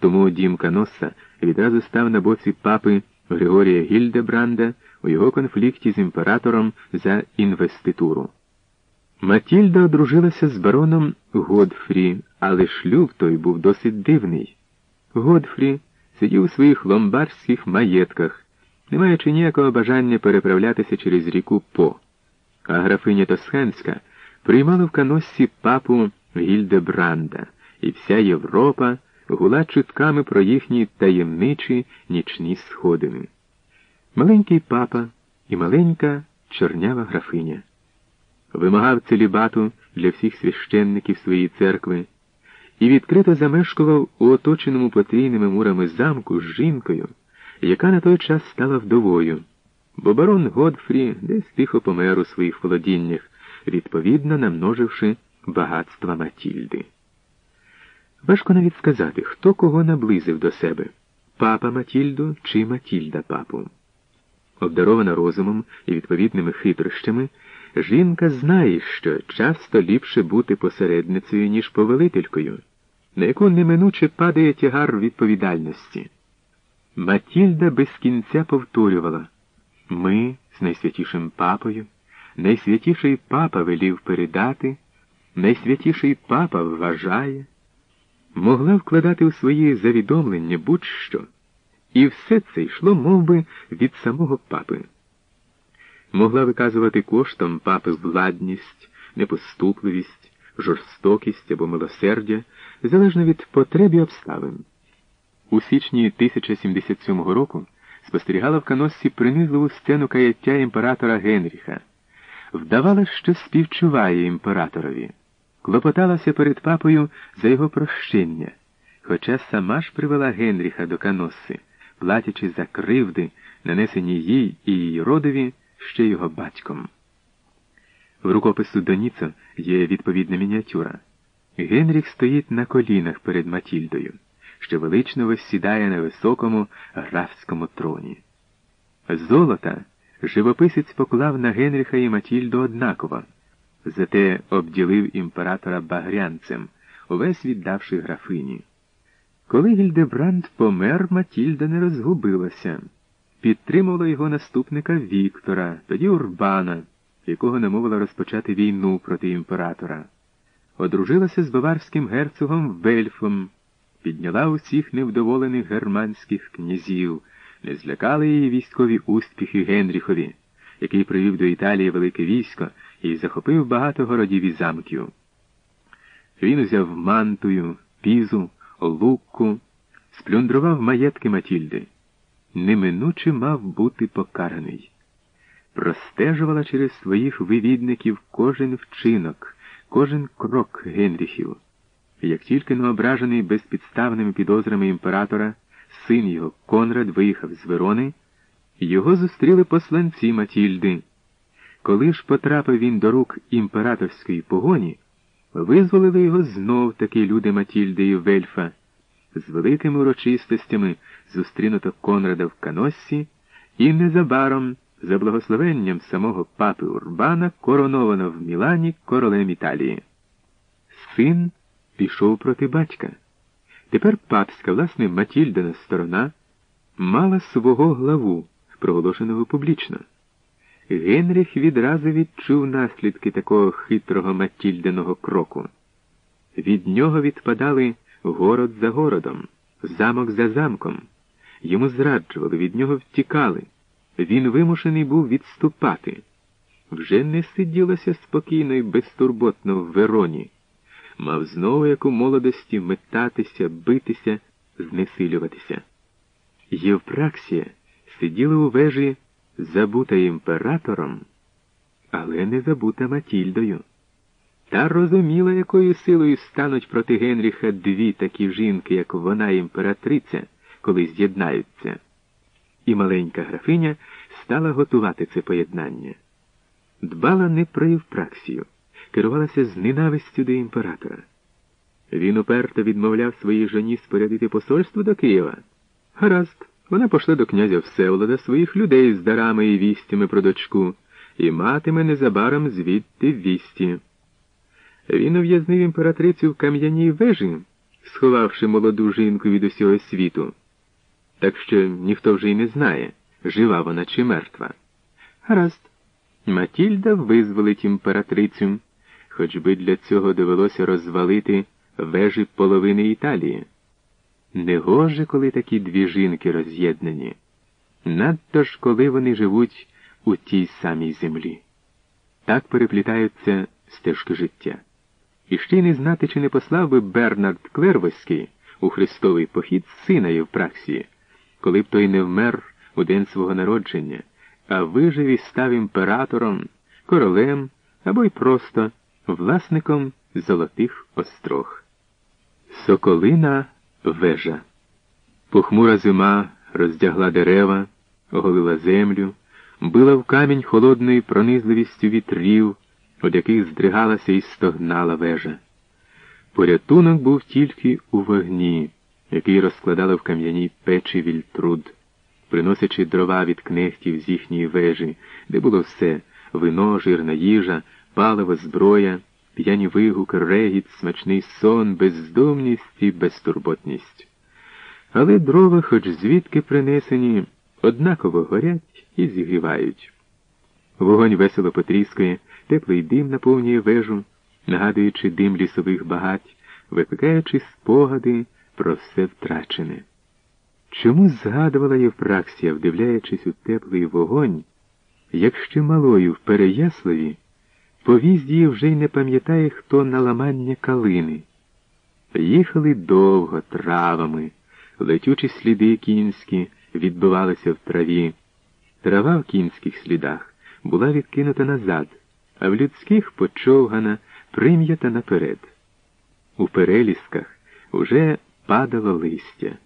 Тому дім Каноса відразу став на боці папи Григорія Гільдебранда у його конфлікті з імператором за інвеституру. Матільда одружилася з бароном Годфрі, але шлюб той був досить дивний. Годфрі сидів у своїх ломбарських маєтках, не маючи ніякого бажання переправлятися через ріку По. А графиня Тосхенська приймала в каноссі папу Гільдебранда, і вся Європа гула чутками про їхні таємничі нічні сходини. Маленький папа і маленька чорнява графиня. Вимагав целібату для всіх священників своєї церкви і відкрито замешкував у оточеному потрійними мурами замку з жінкою, яка на той час стала вдовою, бо барон Годфрі десь тихо помер у своїх володіннях, відповідно намноживши багатства Матільди. Важко навіть сказати, хто кого наблизив до себе папа Матільду чи Матільда папу. Обдарована розумом і відповідними хитрощами, жінка знає, що часто ліпше бути посередницею, ніж повелителькою, на яку неминуче падає тягар відповідальності. Матільда без кінця повторювала ми з найсвятішим папою, найсвятіший папа велів передати, найсвятіший папа вважає могла вкладати у свої завідомлення будь-що, і все це йшло мов би, від самого папи. Могла виказувати коштом папи владність, непоступливість, жорстокість або милосердя, залежно від потреб і обставин. У січні 1077 року спостерігала в каноссі принизливу сцену каяття імператора Генріха, вдавала, що співчуває імператорові клопоталася перед папою за його прощення, хоча сама ж привела Генріха до Каноси, платячи за кривди, нанесені їй і її родові ще його батьком. В рукопису Доніцо є відповідна мініатюра. Генріх стоїть на колінах перед Матільдою, що велично висідає на високому графському троні. Золота живописець поклав на Генріха і Матільду однаково зате обділив імператора багрянцем, увесь віддавши графині. Коли Гільдебранд помер, Матільда не розгубилася, підтримувала його наступника Віктора, тоді Урбана, якого намовила розпочати війну проти імператора. Одружилася з баварським герцогом Вельфом, підняла усіх невдоволених германських князів, не злякали її військові успіхи Генріхові, який привів до Італії велике військо і захопив багато городів і замків. Він узяв мантую, пізу, лукку, сплюндрував маєтки Матільди. Неминуче мав бути покараний. Простежувала через своїх вивідників кожен вчинок, кожен крок Генріхів. Як тільки неображений безпідставними підозрами імператора, син його Конрад виїхав з Верони, його зустріли посланці Матільди. Коли ж потрапив він до рук імператорської погоні, визволили його знов таки люди Матільди і Вельфа. З великими урочистостями зустрінуто Конрада в Каноссі, і незабаром, за благословенням самого папи Урбана, короновано в Мілані королем Італії. Син пішов проти батька. Тепер папська, власне, Матільдина сторона мала свого главу, проголошеного публічно. Генріх відразу відчув наслідки такого хитрого Матільдиного кроку. Від нього відпадали город за городом, замок за замком. Йому зраджували, від нього втікали. Він вимушений був відступати. Вже не сиділося спокійно і безтурботно в Вероні. Мав знову, як у молодості, метатися, битися, знесилюватися. Євпраксія сиділа у вежі забута імператором, але не забута Матільдою. Та розуміла, якою силою стануть проти Генріха дві такі жінки, як вона імператриця, коли з'єднаються. І маленька графиня стала готувати це поєднання. Дбала не про Євпраксію, керувалася з ненавистю до імператора. Він уперто відмовляв своїй жоні спорядити посольство до Києва. Гаразд. Вона пошла до князя Всеволода своїх людей з дарами і вістями про дочку і матиме незабаром звідти вісті. Він ув'язнив імператрицю в кам'яній вежі, сховавши молоду жінку від усього світу. Так що ніхто вже й не знає, жива вона чи мертва. Гаразд, Матільда визволить імператрицю, хоч би для цього довелося розвалити вежі половини Італії. Негоже, коли такі дві жінки роз'єднані, надто ж коли вони живуть у тій самій землі. Так переплітаються стежки життя. І ще й не знати, чи не послав би Бернард Клервоський у Христовий похід сина Євпраксії, коли б той не вмер у день свого народження, а вижив і став імператором, королем або й просто власником золотих острог. Соколина вежа. Похмура зима роздягла дерева, оголила землю, била в камінь холодною пронизливістю вітрів, від яких здригалася і стогнала вежа. Порятунок був тільки у вогні, який розкладали в кам'яній печі вільтруд, приносячи дрова від кнехтів з їхньої вежі, де було все вино, жирна їжа, паливо, зброя, п'яні вигуки, регіт, смачний сон, бездомність і безтурботність. Але дрова, хоч звідки принесені, однаково горять і зігрівають. Вогонь весело потріскує, теплий дим наповнює вежу, нагадуючи дим лісових багать, викликаючи спогади про все втрачене. Чому згадувала Євпраксія, вдивляючись у теплий вогонь, як ще малою в Переяславі, повіз її вже й не пам'ятає, хто на ламання калини. Їхали довго травами, летючі сліди кінські відбивалися в траві. Трава в кінських слідах була відкинута назад, а в людських почовгана, прим'ята наперед. У перелісках уже падало листя.